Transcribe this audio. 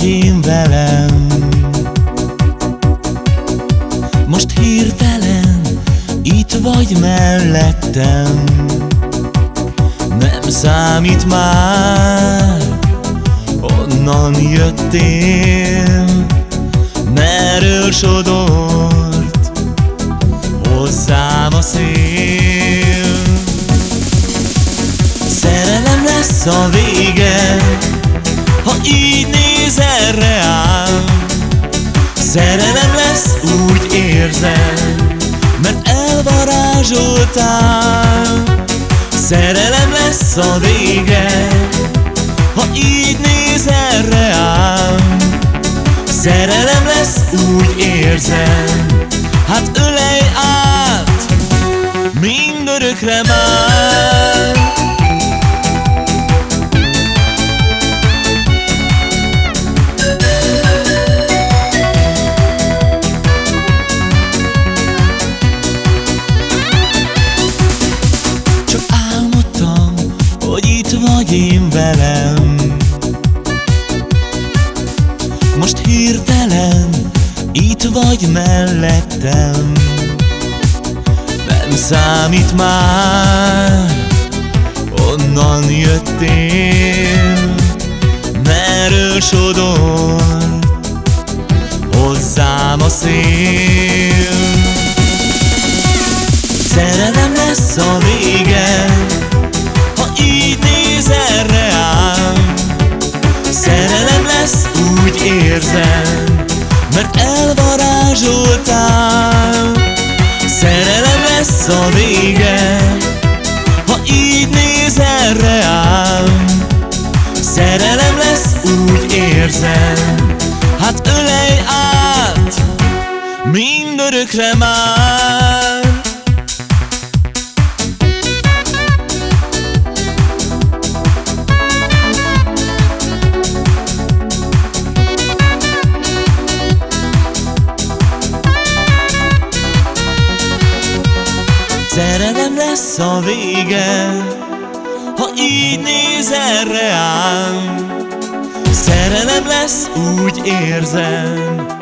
vagy én velem. Most hirtelen itt vagy mellettem. Nem számít már Honnan jöttél. Merről sodort Hozzám a szél. Szerelem lesz a vége Ha így nézel reál. Szerelem lesz, úgy érzem Mert elvarázsoltál. Szerelem lesz a vége Ha így nézel reám Szerelem lesz, úgy érzem Hát ölej át Mindörökre már hirtelen itt vagy mellettem. Nem számít már, onnan jöttél Merről sodor, hozzám a szél érzem Mert elvarázsoltál. Szerelem lesz a vége Ha így nézel reám Szerelem lesz, úgy érzem Hát ölej át Mindörökre már Szerelem lesz a vége Ha így nézel reám Szerelem lesz, úgy érzem